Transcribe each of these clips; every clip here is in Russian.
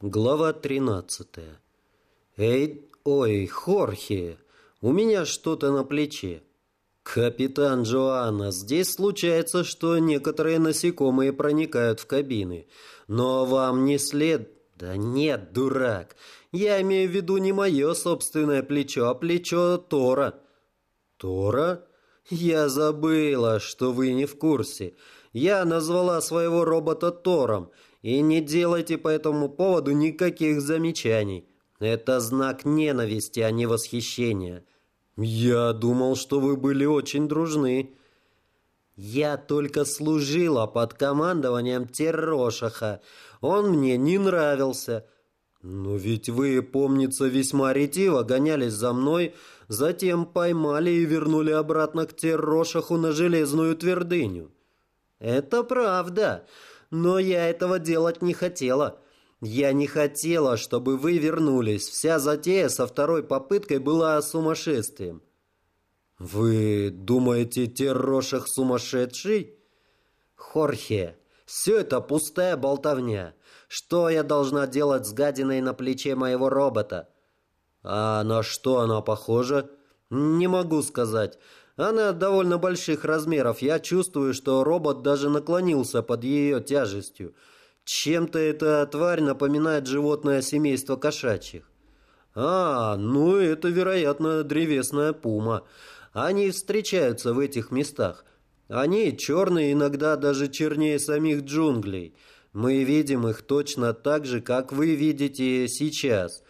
Глава 13. Эй, ой, Хорхе, у меня что-то на плече. Капитан Джоанна, здесь случается, что некоторые насекомые проникают в кабины. Но вам не след... Да нет, дурак. Я имею в виду не мое собственное плечо, а плечо Тора. Тора? Я забыла, что вы не в курсе. Я назвала своего робота Тором, и не делайте по этому поводу никаких замечаний. Это знак ненависти, а не восхищения. Я думал, что вы были очень дружны. Я только служила под командованием Террошаха. Он мне не нравился. Но ведь вы, помнится, весьма ретиво гонялись за мной, затем поймали и вернули обратно к Террошаху на железную твердыню. Это правда но я этого делать не хотела. Я не хотела, чтобы вы вернулись. Вся затея со второй попыткой была сумасшествием. Вы думаете, Террошах сумасшедший? Хорхе, все это пустая болтовня. Что я должна делать с гадиной на плече моего робота? А на что она похожа? Не могу сказать. Она довольно больших размеров. Я чувствую, что робот даже наклонился под ее тяжестью. Чем-то эта тварь напоминает животное семейство кошачьих. А, ну это, вероятно, древесная пума. Они встречаются в этих местах. Они черные, иногда даже чернее самих джунглей. Мы видим их точно так же, как вы видите сейчас.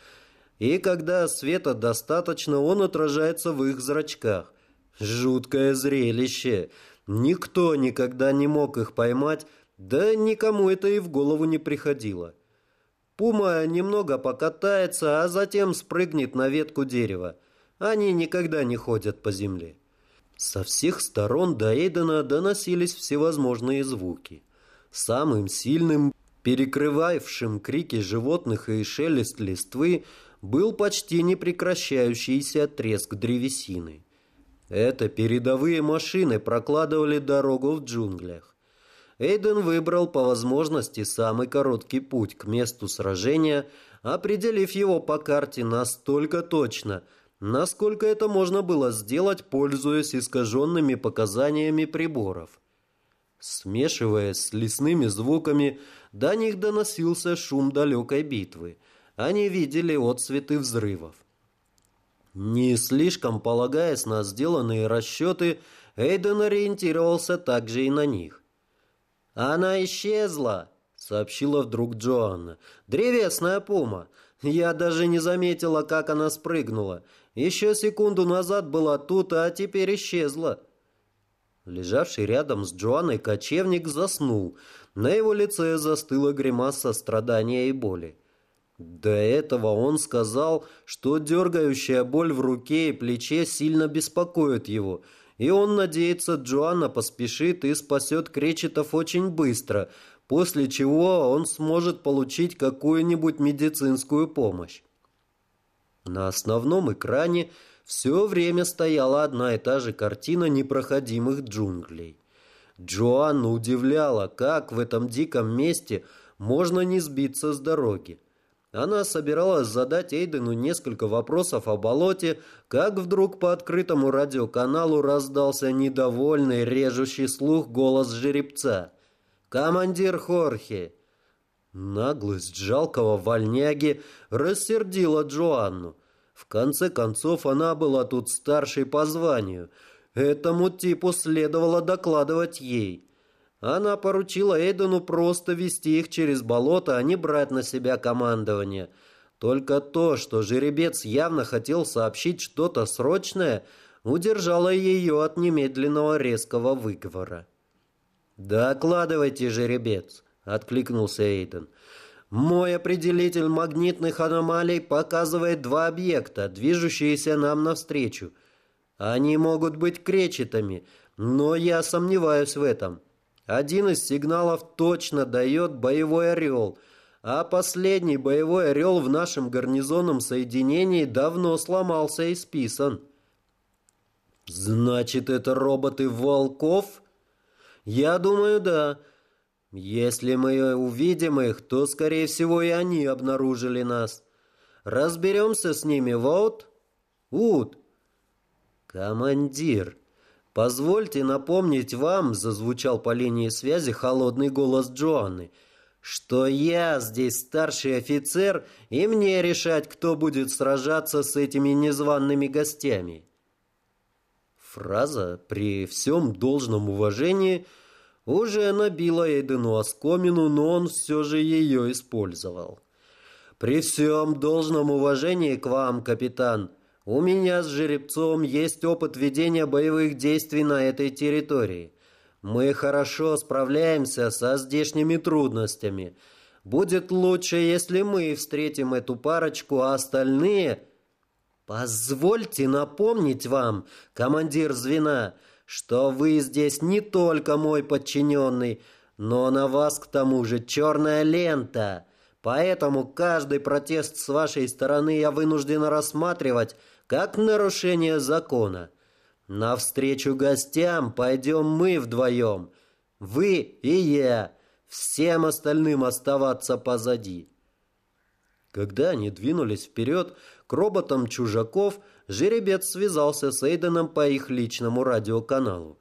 И когда света достаточно, он отражается в их зрачках. Жуткое зрелище. Никто никогда не мог их поймать, да никому это и в голову не приходило. Пума немного покатается, а затем спрыгнет на ветку дерева. Они никогда не ходят по земле. Со всех сторон до Эйдена доносились всевозможные звуки. Самым сильным, перекрывавшим крики животных и шелест листвы, был почти непрекращающийся треск древесины. Это передовые машины прокладывали дорогу в джунглях. Эйден выбрал по возможности самый короткий путь к месту сражения, определив его по карте настолько точно, насколько это можно было сделать, пользуясь искаженными показаниями приборов. Смешиваясь с лесными звуками, до них доносился шум далекой битвы. Они видели отсветы взрывов. Не слишком полагаясь на сделанные расчеты, Эйден ориентировался также и на них. «Она исчезла!» — сообщила вдруг Джоанна. «Древесная пума! Я даже не заметила, как она спрыгнула. Еще секунду назад была тут, а теперь исчезла». Лежавший рядом с Джоанной кочевник заснул. На его лице застыла гримаса страдания и боли. До этого он сказал, что дергающая боль в руке и плече сильно беспокоит его, и он надеется, Джоанна поспешит и спасет кречетов очень быстро, после чего он сможет получить какую-нибудь медицинскую помощь. На основном экране все время стояла одна и та же картина непроходимых джунглей. Джоанна удивляла, как в этом диком месте можно не сбиться с дороги. Она собиралась задать Эйдену несколько вопросов о болоте, как вдруг по открытому радиоканалу раздался недовольный, режущий слух голос жеребца. «Командир Хорхе!» Наглость жалкого вольняги рассердила Джоанну. В конце концов, она была тут старшей по званию. Этому типу следовало докладывать ей. Она поручила Эйдену просто вести их через болото, а не брать на себя командование. Только то, что жеребец явно хотел сообщить что-то срочное, удержало ее от немедленного резкого выговора. «Докладывайте, жеребец», — откликнулся Эйден. «Мой определитель магнитных аномалий показывает два объекта, движущиеся нам навстречу. Они могут быть кречетами, но я сомневаюсь в этом». Один из сигналов точно дает боевой орел, а последний боевой орел в нашем гарнизонном соединении давно сломался и списан. Значит, это роботы волков? Я думаю, да. Если мы увидим их, то, скорее всего, и они обнаружили нас. Разберемся с ними, вот. Ут. Командир, позвольте напомнить вам, зазвучал по линии связи холодный голос Джоанны, что я здесь старший офицер, и мне решать, кто будет сражаться с этими незваными гостями. Фраза «при всем должном уважении» уже набила Эйдену оскомину, но он все же ее использовал. «При всем должном уважении к вам, капитан, у меня с жеребцом есть опыт ведения боевых действий на этой территории. Мы хорошо справляемся со здешними трудностями. Будет лучше, если мы встретим эту парочку, а остальные...» «Позвольте напомнить вам, командир звена, что вы здесь не только мой подчиненный, но на вас к тому же черная лента. Поэтому каждый протест с вашей стороны я вынужден рассматривать как нарушение закона. Навстречу гостям пойдем мы вдвоем, вы и я, всем остальным оставаться позади». Когда они двинулись вперед, к роботам чужаков жеребец связался с Эйденом по их личному радиоканалу.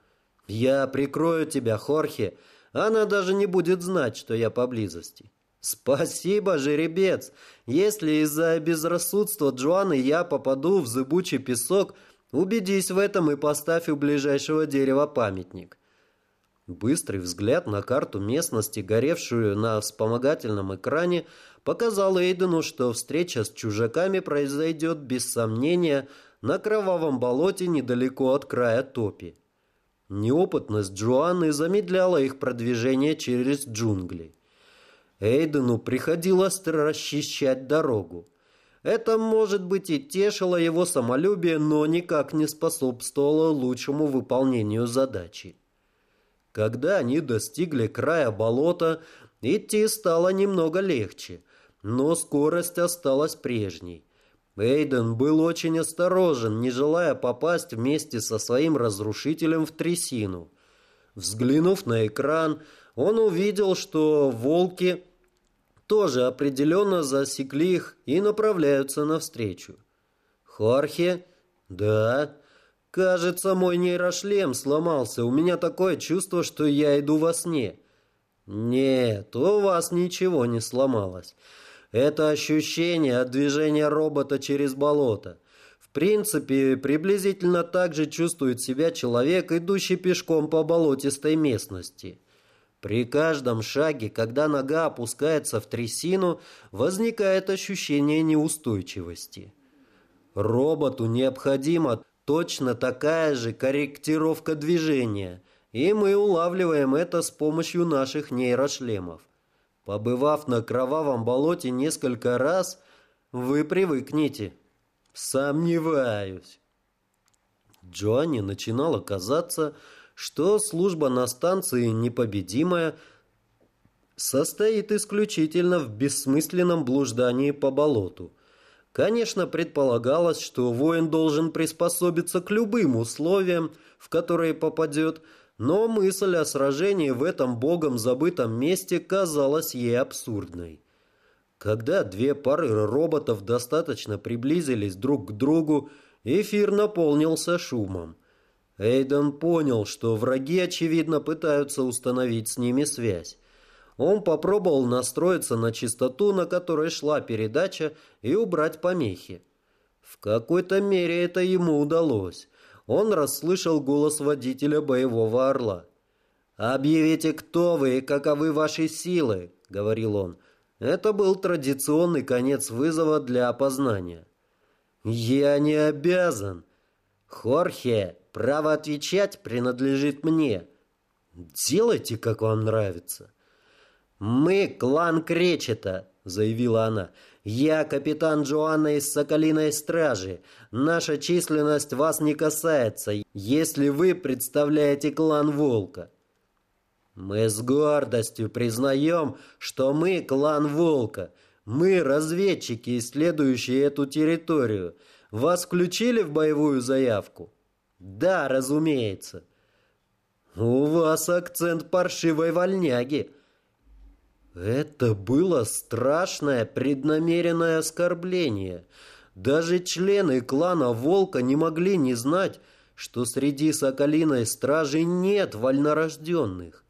«Я прикрою тебя, Хорхе. Она даже не будет знать, что я поблизости». «Спасибо, жеребец. Если из-за безрассудства Джоанны я попаду в зыбучий песок, убедись в этом и поставь у ближайшего дерева памятник». Быстрый взгляд на карту местности, горевшую на вспомогательном экране, показал Эйдену, что встреча с чужаками произойдет без сомнения на кровавом болоте недалеко от края топи. Неопытность Джоанны замедляла их продвижение через джунгли. Эйдену приходилось расчищать дорогу. Это, может быть, и тешило его самолюбие, но никак не способствовало лучшему выполнению задачи. Когда они достигли края болота, идти стало немного легче но скорость осталась прежней. Эйден был очень осторожен, не желая попасть вместе со своим разрушителем в трясину. Взглянув на экран, он увидел, что волки тоже определенно засекли их и направляются навстречу. «Хорхе?» «Да». «Кажется, мой нейрошлем сломался. У меня такое чувство, что я иду во сне». «Нет, у вас ничего не сломалось. Это ощущение от движения робота через болото. В принципе, приблизительно так же чувствует себя человек, идущий пешком по болотистой местности. При каждом шаге, когда нога опускается в трясину, возникает ощущение неустойчивости. Роботу необходима точно такая же корректировка движения, и мы улавливаем это с помощью наших нейрошлемов. Побывав на кровавом болоте несколько раз, вы привыкнете. Сомневаюсь. Джоанне начинало казаться, что служба на станции непобедимая состоит исключительно в бессмысленном блуждании по болоту. Конечно, предполагалось, что воин должен приспособиться к любым условиям, в которые попадет, но мысль о сражении в этом богом забытом месте казалась ей абсурдной. Когда две пары роботов достаточно приблизились друг к другу, эфир наполнился шумом. Эйден понял, что враги, очевидно, пытаются установить с ними связь. Он попробовал настроиться на частоту, на которой шла передача, и убрать помехи. В какой-то мере это ему удалось он расслышал голос водителя боевого орла. «Объявите, кто вы и каковы ваши силы», — говорил он. Это был традиционный конец вызова для опознания. «Я не обязан. Хорхе, право отвечать принадлежит мне. Делайте, как вам нравится». «Мы клан Кречета», — заявила она. «Я капитан Джоанна из Соколиной Стражи. Наша численность вас не касается, если вы представляете клан Волка». «Мы с гордостью признаем, что мы клан Волка. Мы разведчики, исследующие эту территорию. Вас включили в боевую заявку?» «Да, разумеется». «У вас акцент паршивой вольняги». Это было страшное преднамеренное оскорбление. Даже члены клана Волка не могли не знать, что среди Соколиной стражи нет вольнорожденных.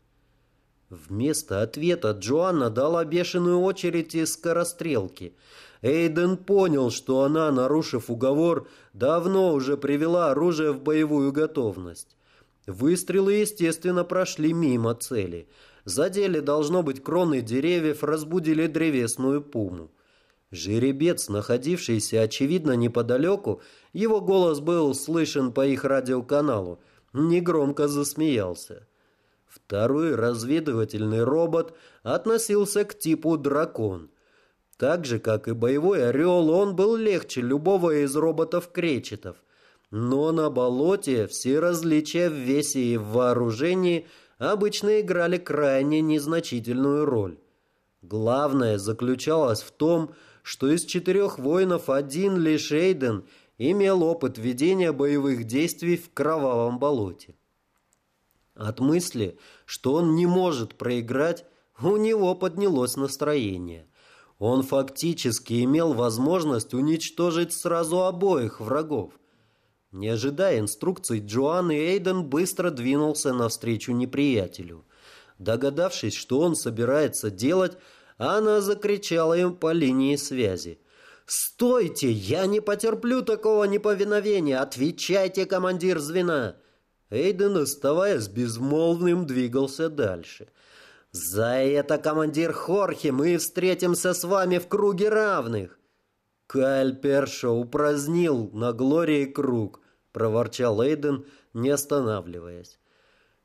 Вместо ответа Джоанна дала бешеную очередь из скорострелки. Эйден понял, что она, нарушив уговор, давно уже привела оружие в боевую готовность. Выстрелы, естественно, прошли мимо цели. Задели, должно быть, кроны деревьев, разбудили древесную пуму. Жеребец, находившийся, очевидно, неподалеку, его голос был слышен по их радиоканалу, негромко засмеялся. Второй разведывательный робот относился к типу «дракон». Так же, как и боевой «Орел», он был легче любого из роботов-кречетов. Но на болоте все различия в весе и в вооружении обычно играли крайне незначительную роль. Главное заключалось в том, что из четырех воинов один лишь Эйден имел опыт ведения боевых действий в кровавом болоте. От мысли, что он не может проиграть, у него поднялось настроение. Он фактически имел возможность уничтожить сразу обоих врагов. Не ожидая инструкций, Джоан и Эйден быстро двинулся навстречу неприятелю. Догадавшись, что он собирается делать, она закричала им по линии связи. «Стойте! Я не потерплю такого неповиновения! Отвечайте, командир звена!» Эйден, оставаясь безмолвным, двигался дальше. «За это, командир Хорхи, мы встретимся с вами в круге равных!» Кайль Перша упразднил на Глории круг, проворчал Эйден, не останавливаясь.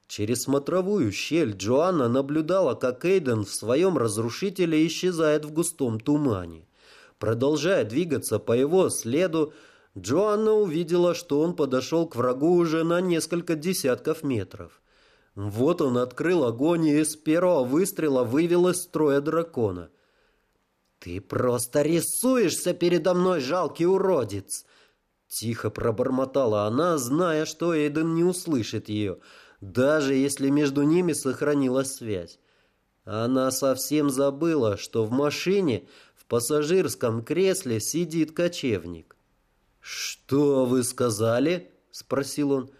Через смотровую щель Джоанна наблюдала, как Эйден в своем разрушителе исчезает в густом тумане. Продолжая двигаться по его следу, Джоанна увидела, что он подошел к врагу уже на несколько десятков метров. Вот он открыл огонь и с первого выстрела вывел из строя дракона. «Ты просто рисуешься передо мной, жалкий уродец!» Тихо пробормотала она, зная, что Эйден не услышит ее – даже если между ними сохранилась связь. Она совсем забыла, что в машине в пассажирском кресле сидит кочевник. «Что вы сказали?» – спросил он.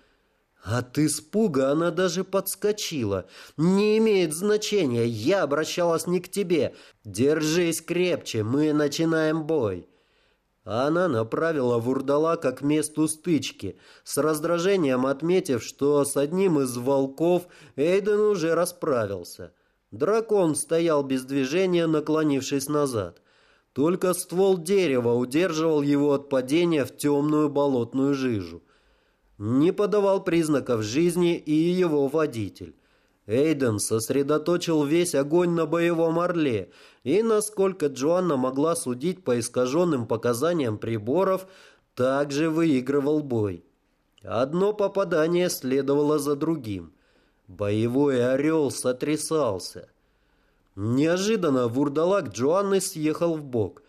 От испуга она даже подскочила. «Не имеет значения, я обращалась не к тебе. Держись крепче, мы начинаем бой». Она направила вурдалака к месту стычки, с раздражением отметив, что с одним из волков Эйден уже расправился. Дракон стоял без движения, наклонившись назад. Только ствол дерева удерживал его от падения в темную болотную жижу. Не подавал признаков жизни и его водитель. Эйден сосредоточил весь огонь на боевом орле, и, насколько Джоанна могла судить по искаженным показаниям приборов, также выигрывал бой. Одно попадание следовало за другим. Боевой орел сотрясался. Неожиданно вурдалак Джоанны съехал в бок.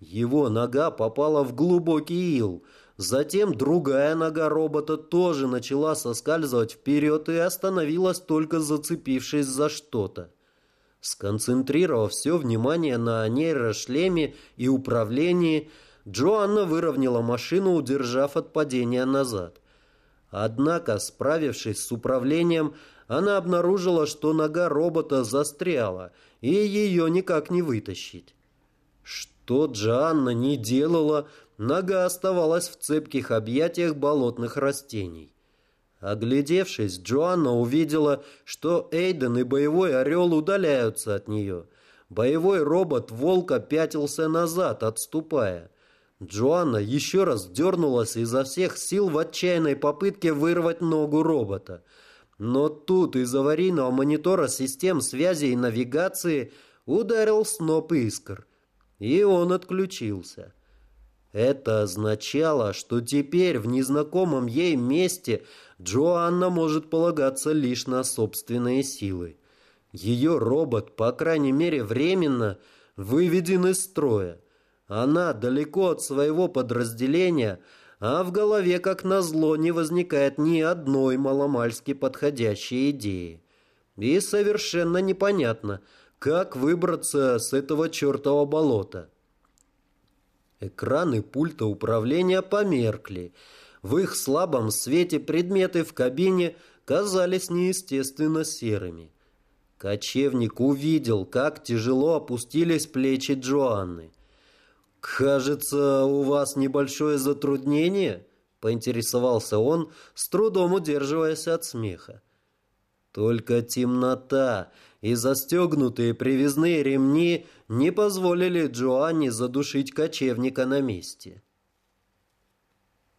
Его нога попала в глубокий ил – Затем другая нога робота тоже начала соскальзывать вперед и остановилась, только зацепившись за что-то. Сконцентрировав все внимание на нейрошлеме и управлении, Джоанна выровняла машину, удержав от падения назад. Однако, справившись с управлением, она обнаружила, что нога робота застряла, и ее никак не вытащить. Что Джоанна не делала, Нога оставалась в цепких объятиях болотных растений. Оглядевшись, Джоанна увидела, что Эйден и боевой орел удаляются от нее. Боевой робот волка пятился назад, отступая. Джоанна еще раз дернулась изо всех сил в отчаянной попытке вырвать ногу робота. Но тут из аварийного монитора систем связи и навигации ударил сноп искр, и он отключился. Это означало, что теперь в незнакомом ей месте Джоанна может полагаться лишь на собственные силы. Ее робот, по крайней мере временно, выведен из строя. Она далеко от своего подразделения, а в голове, как назло, не возникает ни одной маломальски подходящей идеи. И совершенно непонятно, как выбраться с этого чертова болота. Экраны пульта управления померкли. В их слабом свете предметы в кабине казались неестественно серыми. Кочевник увидел, как тяжело опустились плечи Джоанны. «Кажется, у вас небольшое затруднение?» — поинтересовался он, с трудом удерживаясь от смеха. Только темнота и застегнутые привязные ремни не позволили Джоанне задушить кочевника на месте.